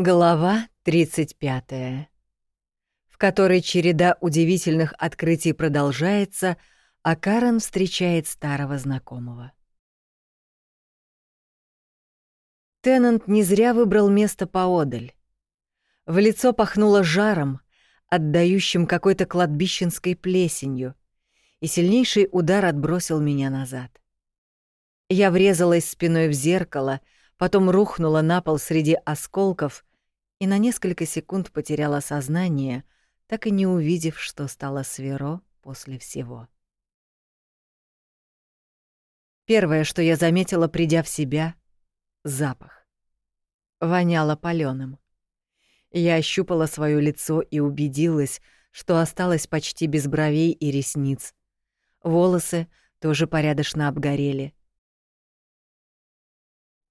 Глава 35, в которой череда удивительных открытий продолжается, а Карен встречает старого знакомого. Теннант не зря выбрал место поодаль. В лицо пахнуло жаром, отдающим какой-то кладбищенской плесенью, и сильнейший удар отбросил меня назад. Я врезалась спиной в зеркало, потом рухнула на пол среди осколков и на несколько секунд потеряла сознание, так и не увидев, что стало сверо после всего. Первое, что я заметила, придя в себя — запах. Воняло палёным. Я ощупала свое лицо и убедилась, что осталась почти без бровей и ресниц. Волосы тоже порядочно обгорели.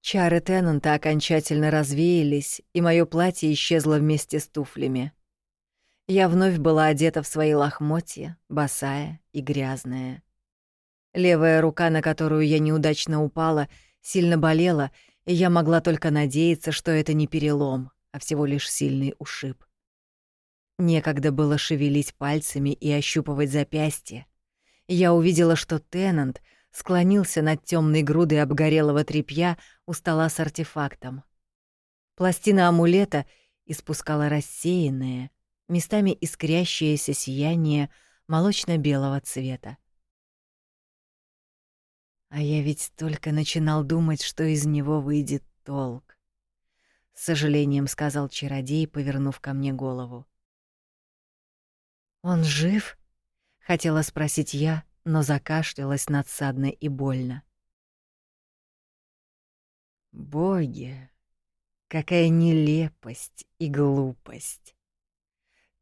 Чары Теннанта окончательно развеялись, и мое платье исчезло вместе с туфлями. Я вновь была одета в свои лохмотья, босая и грязная. Левая рука, на которую я неудачно упала, сильно болела, и я могла только надеяться, что это не перелом, а всего лишь сильный ушиб. Некогда было шевелить пальцами и ощупывать запястье. Я увидела, что Теннант — склонился над темной грудой обгорелого тряпья у стола с артефактом. Пластина амулета испускала рассеянное, местами искрящееся сияние молочно-белого цвета. А я ведь только начинал думать, что из него выйдет толк. С сожалением сказал чародей, повернув ко мне голову. «Он жив?» — хотела спросить я, но закашлялась надсадно и больно. Боги, какая нелепость и глупость.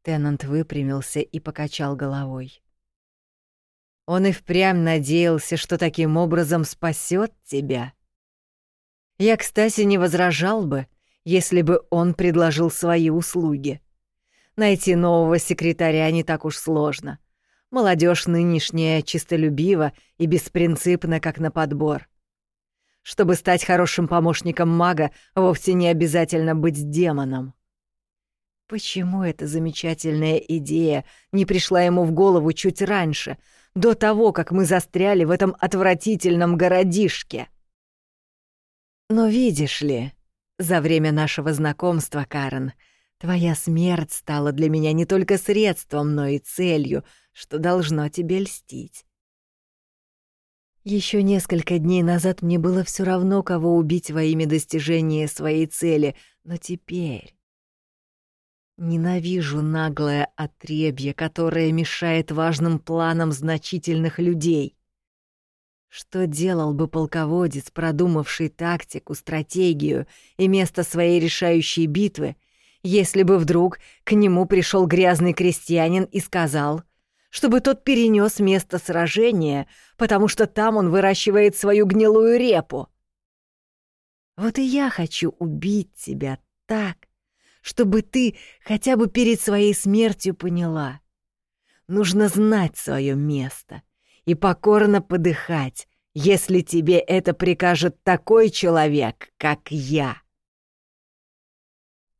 Теннант выпрямился и покачал головой. Он и впрямь надеялся, что таким образом спасет тебя. Я, кстати, не возражал бы, если бы он предложил свои услуги. Найти нового секретаря не так уж сложно. Молодежь нынешняя чистолюбива и беспринципна, как на подбор. Чтобы стать хорошим помощником мага, вовсе не обязательно быть демоном. Почему эта замечательная идея не пришла ему в голову чуть раньше, до того, как мы застряли в этом отвратительном городишке? Но видишь ли, за время нашего знакомства, Карен, твоя смерть стала для меня не только средством, но и целью — что должно тебе льстить. Еще несколько дней назад мне было все равно, кого убить во имя достижения своей цели, но теперь... Ненавижу наглое отребье, которое мешает важным планам значительных людей. Что делал бы полководец, продумавший тактику, стратегию и место своей решающей битвы, если бы вдруг к нему пришел грязный крестьянин и сказал — чтобы тот перенес место сражения, потому что там он выращивает свою гнилую репу. Вот и я хочу убить тебя так, чтобы ты хотя бы перед своей смертью поняла. Нужно знать свое место и покорно подыхать, если тебе это прикажет такой человек, как я.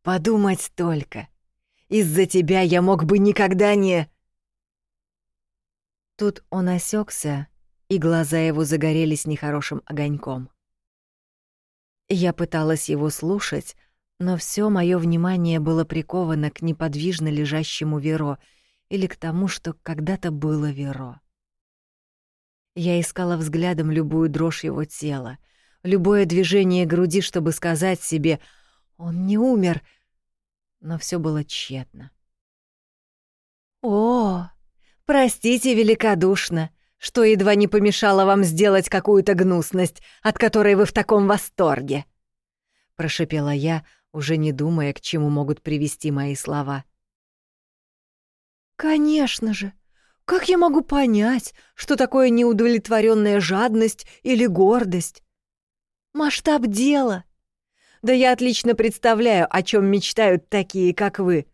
Подумать только. Из-за тебя я мог бы никогда не... Тут он осекся, и глаза его загорелись нехорошим огоньком. Я пыталась его слушать, но все мое внимание было приковано к неподвижно лежащему Веро или к тому, что когда-то было Веро. Я искала взглядом любую дрожь его тела, любое движение груди, чтобы сказать себе «Он не умер», но все было тщетно. «О!» Простите великодушно, что едва не помешало вам сделать какую-то гнусность, от которой вы в таком восторге. Прошипела я, уже не думая, к чему могут привести мои слова. Конечно же. Как я могу понять, что такое неудовлетворенная жадность или гордость? Масштаб дела. Да я отлично представляю, о чем мечтают такие, как вы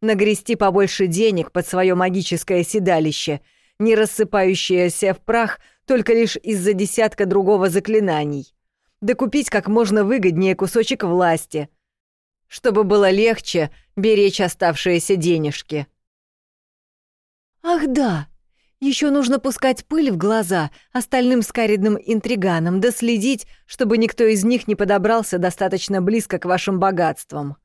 нагрести побольше денег под свое магическое седалище, не рассыпающееся в прах только лишь из-за десятка другого заклинаний, да купить как можно выгоднее кусочек власти. чтобы было легче беречь оставшиеся денежки. Ах да, еще нужно пускать пыль в глаза остальным скаридным интриганам, да следить, чтобы никто из них не подобрался достаточно близко к вашим богатствам.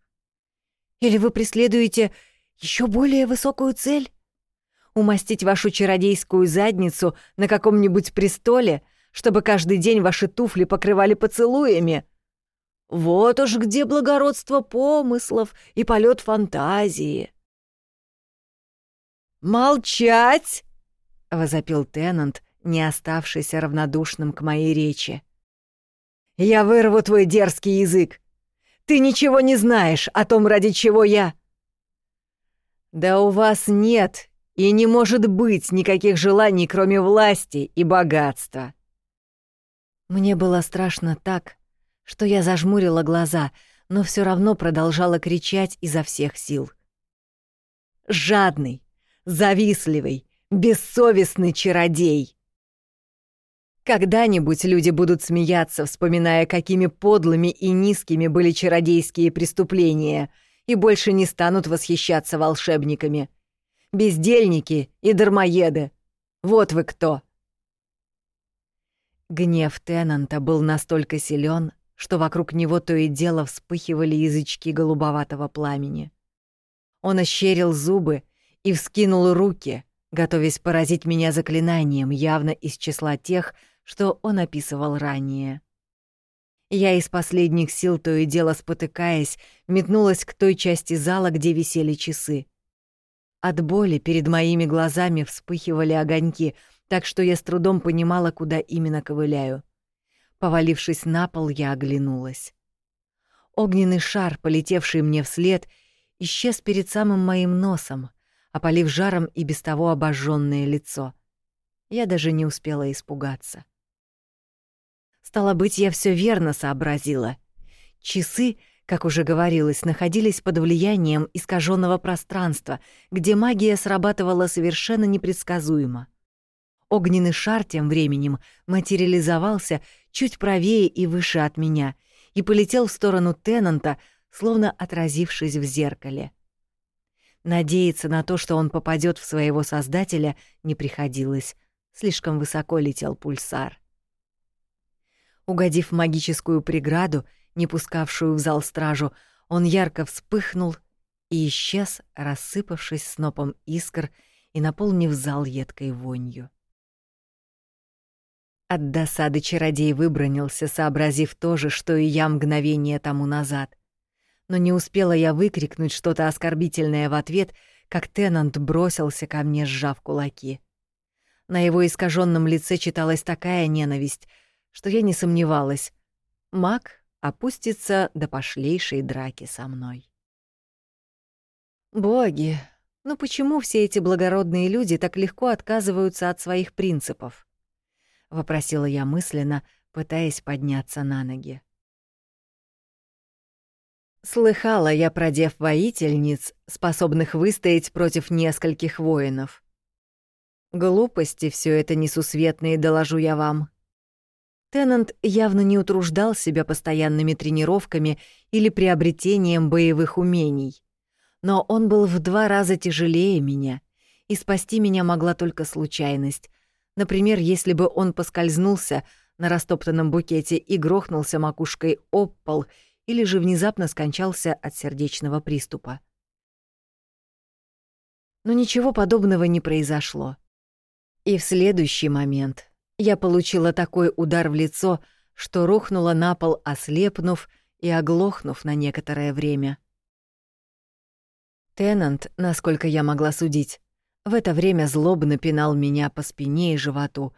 Или вы преследуете еще более высокую цель? Умастить вашу чародейскую задницу на каком-нибудь престоле, чтобы каждый день ваши туфли покрывали поцелуями? Вот уж где благородство помыслов и полет фантазии. «Молчать!» — возопил Теннант, не оставшийся равнодушным к моей речи. «Я вырву твой дерзкий язык! Ты ничего не знаешь о том, ради чего я...» «Да у вас нет и не может быть никаких желаний, кроме власти и богатства!» Мне было страшно так, что я зажмурила глаза, но все равно продолжала кричать изо всех сил. «Жадный, завистливый, бессовестный чародей. Когда-нибудь люди будут смеяться, вспоминая, какими подлыми и низкими были чародейские преступления, и больше не станут восхищаться волшебниками. Бездельники и дармоеды. Вот вы кто. Гнев Теннанта был настолько силен, что вокруг него то и дело вспыхивали язычки голубоватого пламени. Он ощерил зубы и вскинул руки, готовясь поразить меня заклинанием, явно из числа тех, что он описывал ранее. Я из последних сил, то и дело спотыкаясь, метнулась к той части зала, где висели часы. От боли перед моими глазами вспыхивали огоньки, так что я с трудом понимала, куда именно ковыляю. Повалившись на пол, я оглянулась. Огненный шар, полетевший мне вслед, исчез перед самым моим носом, опалив жаром и без того обожженное лицо. Я даже не успела испугаться. Стало быть, я все верно сообразила. Часы, как уже говорилось, находились под влиянием искаженного пространства, где магия срабатывала совершенно непредсказуемо. Огненный шар тем временем материализовался чуть правее и выше от меня и полетел в сторону Теннанта, словно отразившись в зеркале. Надеяться на то, что он попадет в своего создателя, не приходилось. Слишком высоко летел пульсар. Угодив в магическую преграду, не пускавшую в зал стражу, он ярко вспыхнул и исчез, рассыпавшись снопом искр и наполнив зал едкой вонью. От досады чародей выбронился, сообразив то же, что и я мгновение тому назад но не успела я выкрикнуть что-то оскорбительное в ответ, как Теннант бросился ко мне, сжав кулаки. На его искаженном лице читалась такая ненависть, что я не сомневалась. Маг опустится до пошлейшей драки со мной. Боги, ну почему все эти благородные люди так легко отказываются от своих принципов? вопросила я мысленно, пытаясь подняться на ноги. Слыхала я про дев-воительниц, способных выстоять против нескольких воинов. Глупости все это несусветные, доложу я вам. Теннант явно не утруждал себя постоянными тренировками или приобретением боевых умений. Но он был в два раза тяжелее меня, и спасти меня могла только случайность. Например, если бы он поскользнулся на растоптанном букете и грохнулся макушкой об пол — или же внезапно скончался от сердечного приступа. Но ничего подобного не произошло. И в следующий момент я получила такой удар в лицо, что рухнула на пол, ослепнув и оглохнув на некоторое время. Теннант, насколько я могла судить, в это время злобно пинал меня по спине и животу,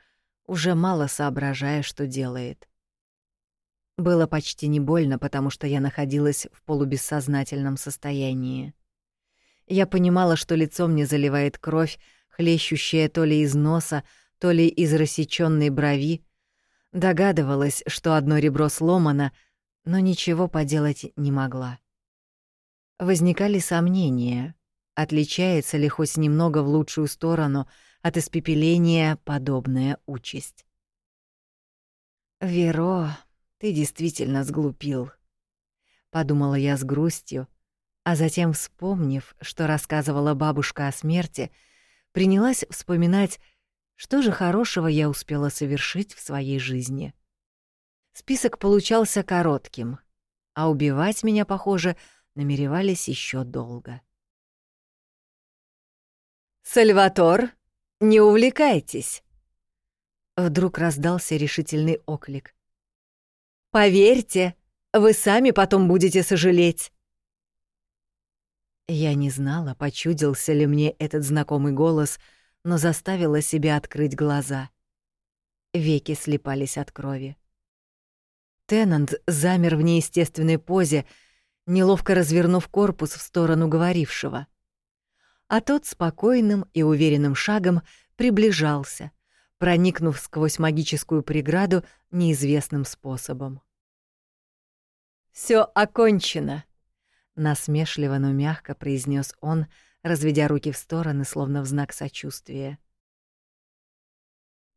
уже мало соображая, что делает. Было почти не больно, потому что я находилась в полубессознательном состоянии. Я понимала, что лицо мне заливает кровь, хлещущая то ли из носа, то ли из рассечённой брови. Догадывалась, что одно ребро сломано, но ничего поделать не могла. Возникали сомнения, отличается ли хоть немного в лучшую сторону от испепеления подобная участь. «Веро», ты действительно сглупил. подумала я с грустью, а затем, вспомнив, что рассказывала бабушка о смерти, принялась вспоминать, что же хорошего я успела совершить в своей жизни. Список получался коротким, а убивать меня, похоже, намеревались еще долго. «Сальватор, не увлекайтесь!» Вдруг раздался решительный оклик. «Поверьте, вы сами потом будете сожалеть!» Я не знала, почудился ли мне этот знакомый голос, но заставила себя открыть глаза. Веки слепались от крови. Теннант замер в неестественной позе, неловко развернув корпус в сторону говорившего. А тот спокойным и уверенным шагом приближался, проникнув сквозь магическую преграду неизвестным способом. «Всё окончено», насмешливо, но мягко произнес он, разведя руки в стороны, словно в знак сочувствия.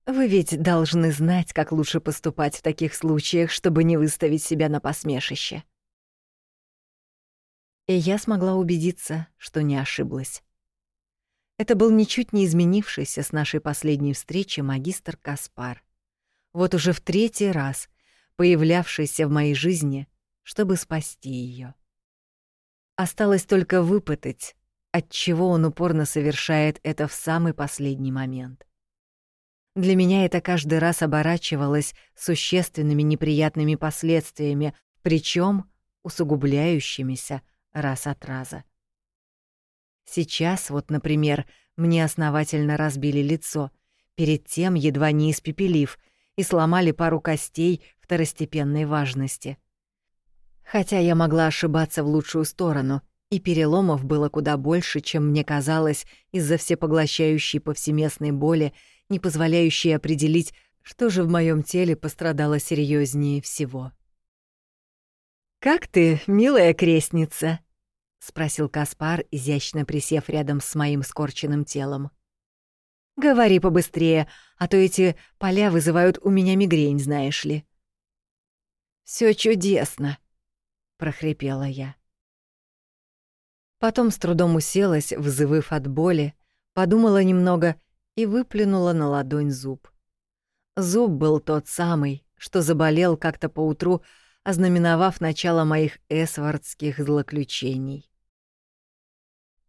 Вы ведь должны знать, как лучше поступать в таких случаях, чтобы не выставить себя на посмешище. И я смогла убедиться, что не ошиблась. Это был ничуть не изменившийся с нашей последней встречи магистр Каспар. Вот уже в третий раз появлявшийся в моей жизни, чтобы спасти ее. Осталось только выпытать, от чего он упорно совершает это в самый последний момент. Для меня это каждый раз оборачивалось существенными неприятными последствиями, причем усугубляющимися раз от раза. Сейчас вот, например, мне основательно разбили лицо, перед тем едва не испепелив, и сломали пару костей второстепенной важности — Хотя я могла ошибаться в лучшую сторону, и переломов было куда больше, чем мне казалось из-за всепоглощающей повсеместной боли, не позволяющей определить, что же в моем теле пострадало серьезнее всего. «Как ты, милая крестница?» — спросил Каспар, изящно присев рядом с моим скорченным телом. «Говори побыстрее, а то эти поля вызывают у меня мигрень, знаешь ли». Все чудесно», прохрипела я. Потом с трудом уселась, вызывав от боли, подумала немного и выплюнула на ладонь зуб. Зуб был тот самый, что заболел как-то поутру, ознаменовав начало моих эсвардских злоключений.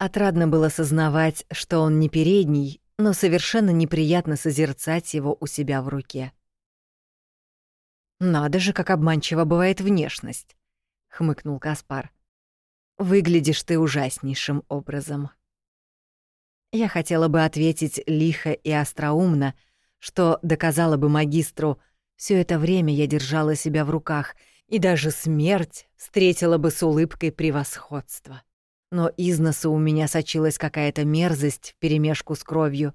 Отрадно было сознавать, что он не передний, но совершенно неприятно созерцать его у себя в руке. Надо же, как обманчива бывает внешность хмыкнул Каспар. Выглядишь ты ужаснейшим образом. Я хотела бы ответить лихо и остроумно, что доказала бы магистру, все это время я держала себя в руках, и даже смерть встретила бы с улыбкой превосходства. Но из носа у меня сочилась какая-то мерзость вперемешку с кровью.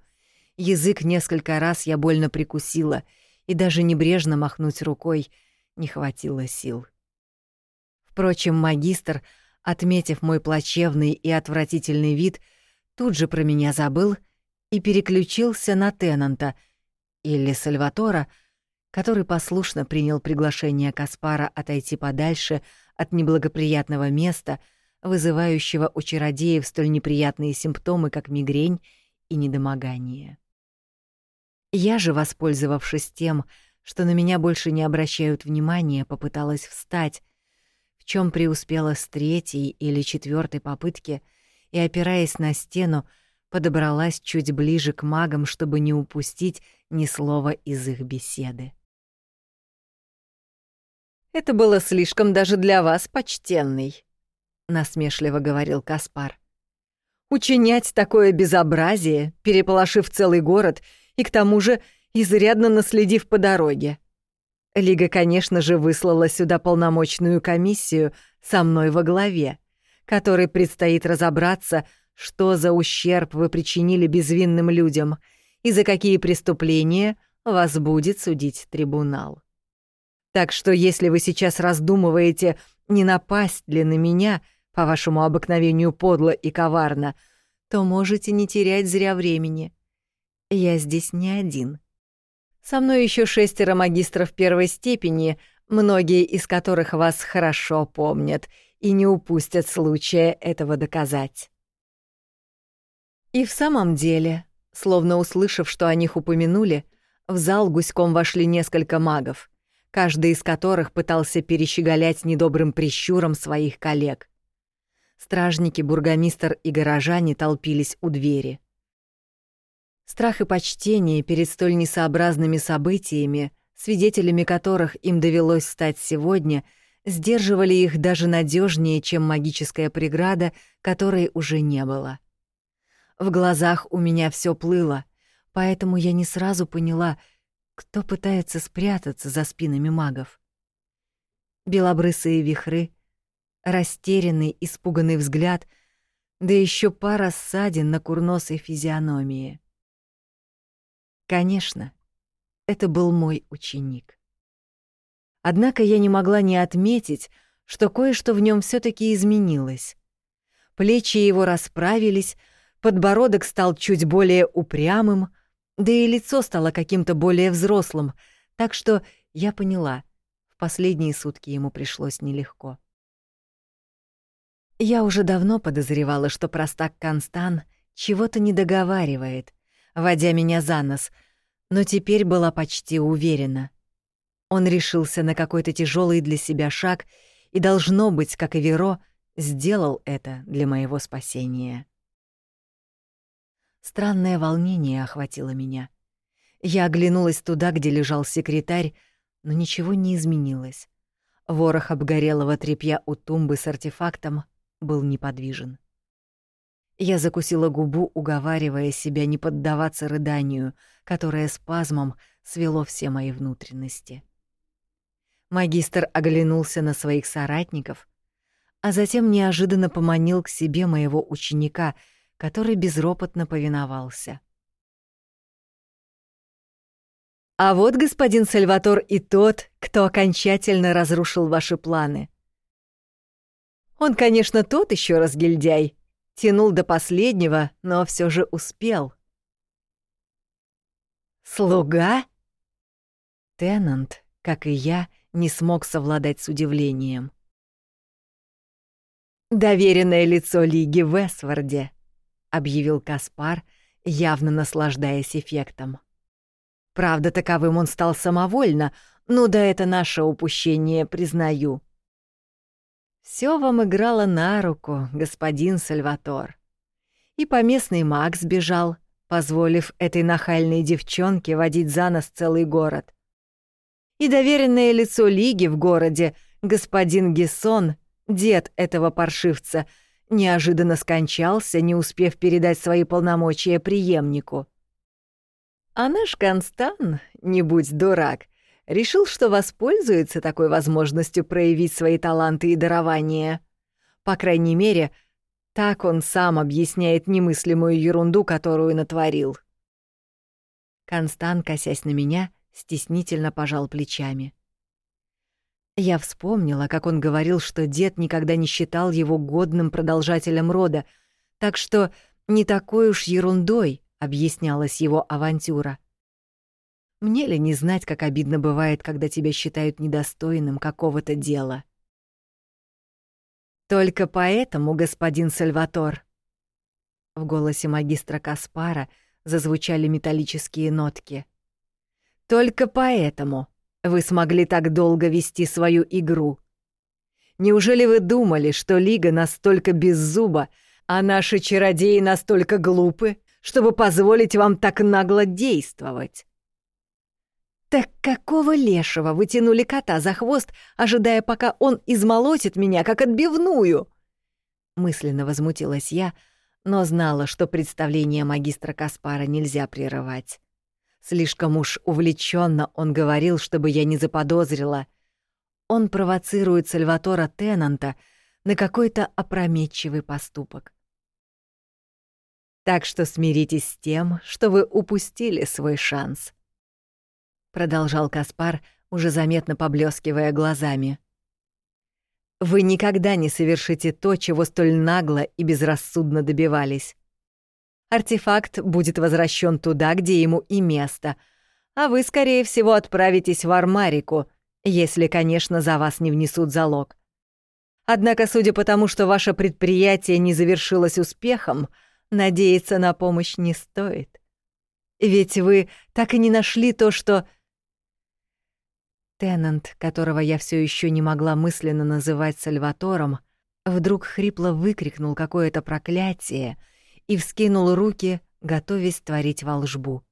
Язык несколько раз я больно прикусила, и даже небрежно махнуть рукой не хватило сил. Впрочем, магистр, отметив мой плачевный и отвратительный вид, тут же про меня забыл и переключился на Теннанта или Сальватора, который послушно принял приглашение Каспара отойти подальше от неблагоприятного места, вызывающего у чародеев столь неприятные симптомы, как мигрень и недомогание. Я же, воспользовавшись тем, что на меня больше не обращают внимания, попыталась встать, чем преуспела с третьей или четвертой попытки и, опираясь на стену, подобралась чуть ближе к магам, чтобы не упустить ни слова из их беседы. «Это было слишком даже для вас, почтенный», — насмешливо говорил Каспар. «Учинять такое безобразие, переполошив целый город и к тому же изрядно наследив по дороге. Лига, конечно же, выслала сюда полномочную комиссию со мной во главе, которой предстоит разобраться, что за ущерб вы причинили безвинным людям и за какие преступления вас будет судить трибунал. Так что если вы сейчас раздумываете, не напасть ли на меня, по вашему обыкновению подло и коварно, то можете не терять зря времени. Я здесь не один — со мной еще шестеро магистров первой степени, многие из которых вас хорошо помнят и не упустят случая этого доказать. И в самом деле, словно услышав, что о них упомянули, в зал гуськом вошли несколько магов, каждый из которых пытался перещеголять недобрым прищуром своих коллег. Стражники, бургомистр и горожане толпились у двери. Страх и почтение перед столь несообразными событиями, свидетелями которых им довелось стать сегодня, сдерживали их даже надежнее, чем магическая преграда, которой уже не было. В глазах у меня все плыло, поэтому я не сразу поняла, кто пытается спрятаться за спинами магов. Белобрысые вихры, растерянный, испуганный взгляд, да еще пара ссадин на курносой физиономии. Конечно, это был мой ученик. Однако я не могла не отметить, что кое-что в нем все таки изменилось. Плечи его расправились, подбородок стал чуть более упрямым, да и лицо стало каким-то более взрослым, так что я поняла, в последние сутки ему пришлось нелегко. Я уже давно подозревала, что простак Констан чего-то не договаривает, водя меня за нос, но теперь была почти уверена. Он решился на какой-то тяжелый для себя шаг и, должно быть, как и Веро, сделал это для моего спасения. Странное волнение охватило меня. Я оглянулась туда, где лежал секретарь, но ничего не изменилось. Ворох обгорелого тряпья у тумбы с артефактом был неподвижен. Я закусила губу, уговаривая себя не поддаваться рыданию, которое спазмом свело все мои внутренности. Магистр оглянулся на своих соратников, а затем неожиданно поманил к себе моего ученика, который безропотно повиновался. «А вот господин Сальватор и тот, кто окончательно разрушил ваши планы», он, конечно, тот еще разгильдяй. Тянул до последнего, но все же успел. «Слуга?» Теннант, как и я, не смог совладать с удивлением. «Доверенное лицо Лиги в Эсварде», — объявил Каспар, явно наслаждаясь эффектом. «Правда, таковым он стал самовольно, но да это наше упущение, признаю. Все вам играло на руку, господин Сальватор. И поместный маг сбежал, позволив этой нахальной девчонке водить за нос целый город. И доверенное лицо Лиги в городе, господин Гессон, дед этого паршивца, неожиданно скончался, не успев передать свои полномочия преемнику. А наш Констан, не будь дурак, решил, что воспользуется такой возможностью проявить свои таланты и дарования. По крайней мере, так он сам объясняет немыслимую ерунду, которую натворил. Констан, косясь на меня, стеснительно пожал плечами. Я вспомнила, как он говорил, что дед никогда не считал его годным продолжателем рода, так что не такой уж ерундой объяснялась его авантюра. Мне ли не знать, как обидно бывает, когда тебя считают недостойным какого-то дела? Только поэтому, господин Сальватор. В голосе магистра Каспара зазвучали металлические нотки. Только поэтому вы смогли так долго вести свою игру. Неужели вы думали, что Лига настолько беззуба, а наши чародеи настолько глупы, чтобы позволить вам так нагло действовать? «Так какого лешего вы тянули кота за хвост, ожидая, пока он измолотит меня, как отбивную?» Мысленно возмутилась я, но знала, что представление магистра Каспара нельзя прерывать. Слишком уж увлеченно он говорил, чтобы я не заподозрила. Он провоцирует Сальватора Теннанта на какой-то опрометчивый поступок. Так что смиритесь с тем, что вы упустили свой шанс продолжал Каспар, уже заметно поблескивая глазами. Вы никогда не совершите то, чего столь нагло и безрассудно добивались. Артефакт будет возвращен туда, где ему и место, а вы, скорее всего, отправитесь в Армарику, Если, конечно, за вас не внесут залог. Однако, судя по тому, что ваше предприятие не завершилось успехом, надеяться на помощь не стоит. Ведь вы так и не нашли то, что... Теннант, которого я все еще не могла мысленно называть Сальватором, вдруг хрипло выкрикнул какое-то проклятие и вскинул руки, готовясь творить волжбу.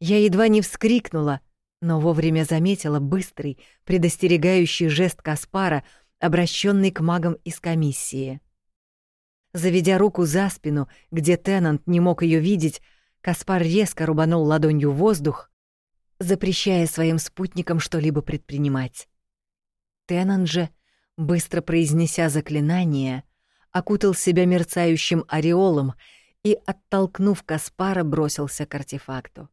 Я едва не вскрикнула, но вовремя заметила быстрый, предостерегающий жест Каспара, обращенный к магам из комиссии. Заведя руку за спину, где Теннант не мог ее видеть, Каспар резко рубанул ладонью воздух, запрещая своим спутникам что-либо предпринимать. Теннант же, быстро произнеся заклинание, окутал себя мерцающим ореолом и, оттолкнув Каспара, бросился к артефакту.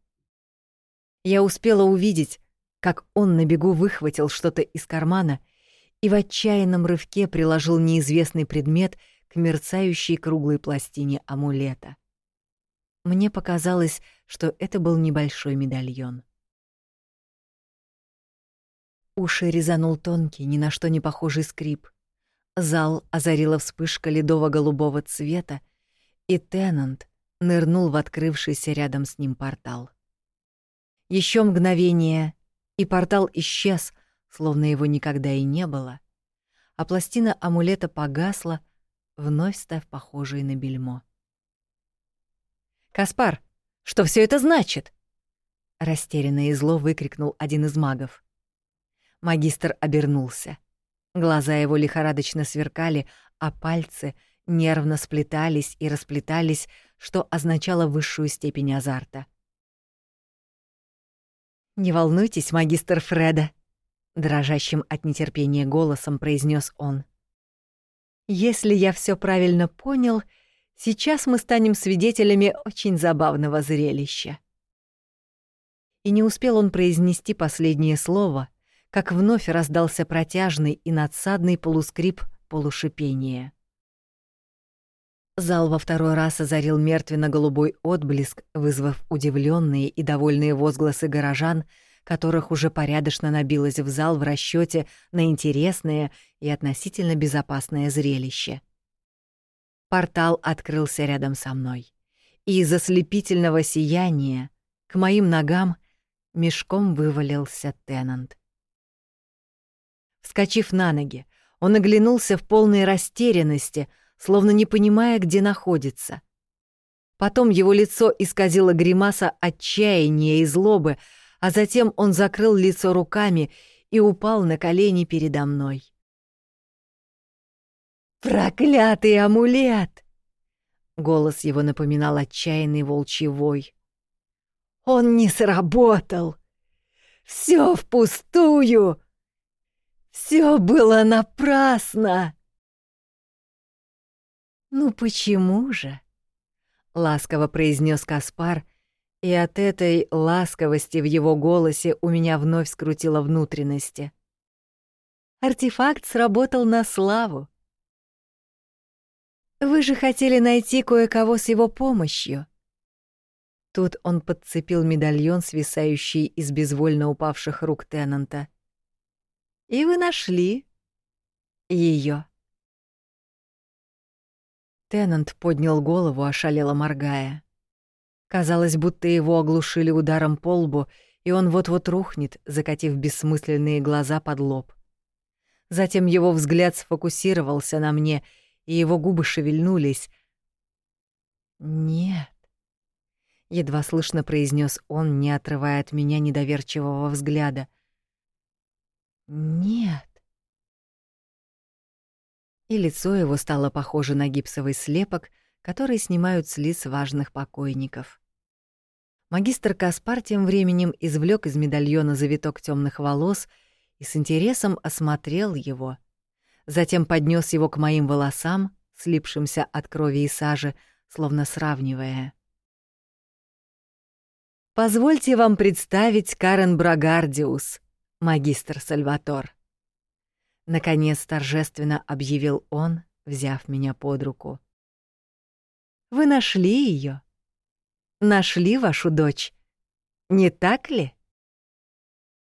Я успела увидеть, как он на бегу выхватил что-то из кармана и в отчаянном рывке приложил неизвестный предмет к мерцающей круглой пластине амулета. Мне показалось, что это был небольшой медальон. Уши резанул тонкий, ни на что не похожий скрип. Зал озарила вспышка ледово-голубого цвета, и Теннант нырнул в открывшийся рядом с ним портал. Еще мгновение, и портал исчез, словно его никогда и не было, а пластина амулета погасла, вновь став похожей на бельмо. «Каспар, что все это значит?» Растерянно и зло выкрикнул один из магов. Магистр обернулся. Глаза его лихорадочно сверкали, а пальцы нервно сплетались и расплетались, что означало высшую степень азарта. «Не волнуйтесь, магистр Фреда», — дрожащим от нетерпения голосом произнес он. «Если я все правильно понял, сейчас мы станем свидетелями очень забавного зрелища». И не успел он произнести последнее слово, как вновь раздался протяжный и надсадный полускрип полушипения. Зал во второй раз озарил мертвенно-голубой отблеск, вызвав удивленные и довольные возгласы горожан, которых уже порядочно набилось в зал в расчете на интересное и относительно безопасное зрелище. Портал открылся рядом со мной, и из ослепительного сияния к моим ногам мешком вывалился Теннант. Вскочив на ноги, он оглянулся в полной растерянности — словно не понимая, где находится. Потом его лицо исказило гримаса отчаяния и злобы, а затем он закрыл лицо руками и упал на колени передо мной. «Проклятый амулет!» Голос его напоминал отчаянный волчий вой. «Он не сработал! Все впустую! Все было напрасно!» «Ну почему же?» — ласково произнес Каспар, и от этой ласковости в его голосе у меня вновь скрутило внутренности. Артефакт сработал на славу. «Вы же хотели найти кое-кого с его помощью». Тут он подцепил медальон, свисающий из безвольно упавших рук Теннанта. «И вы нашли ее. Теннант поднял голову, ошалело моргая. Казалось, будто его оглушили ударом по лбу, и он вот-вот рухнет, закатив бессмысленные глаза под лоб. Затем его взгляд сфокусировался на мне, и его губы шевельнулись. «Нет», — едва слышно произнес он, не отрывая от меня недоверчивого взгляда. «Нет» и лицо его стало похоже на гипсовый слепок, который снимают с лиц важных покойников. Магистр Каспар тем временем извлек из медальона завиток темных волос и с интересом осмотрел его. Затем поднес его к моим волосам, слипшимся от крови и сажи, словно сравнивая. «Позвольте вам представить Карен Брагардиус, магистр Сальватор», Наконец торжественно объявил он, взяв меня под руку. «Вы нашли ее? Нашли вашу дочь, не так ли?»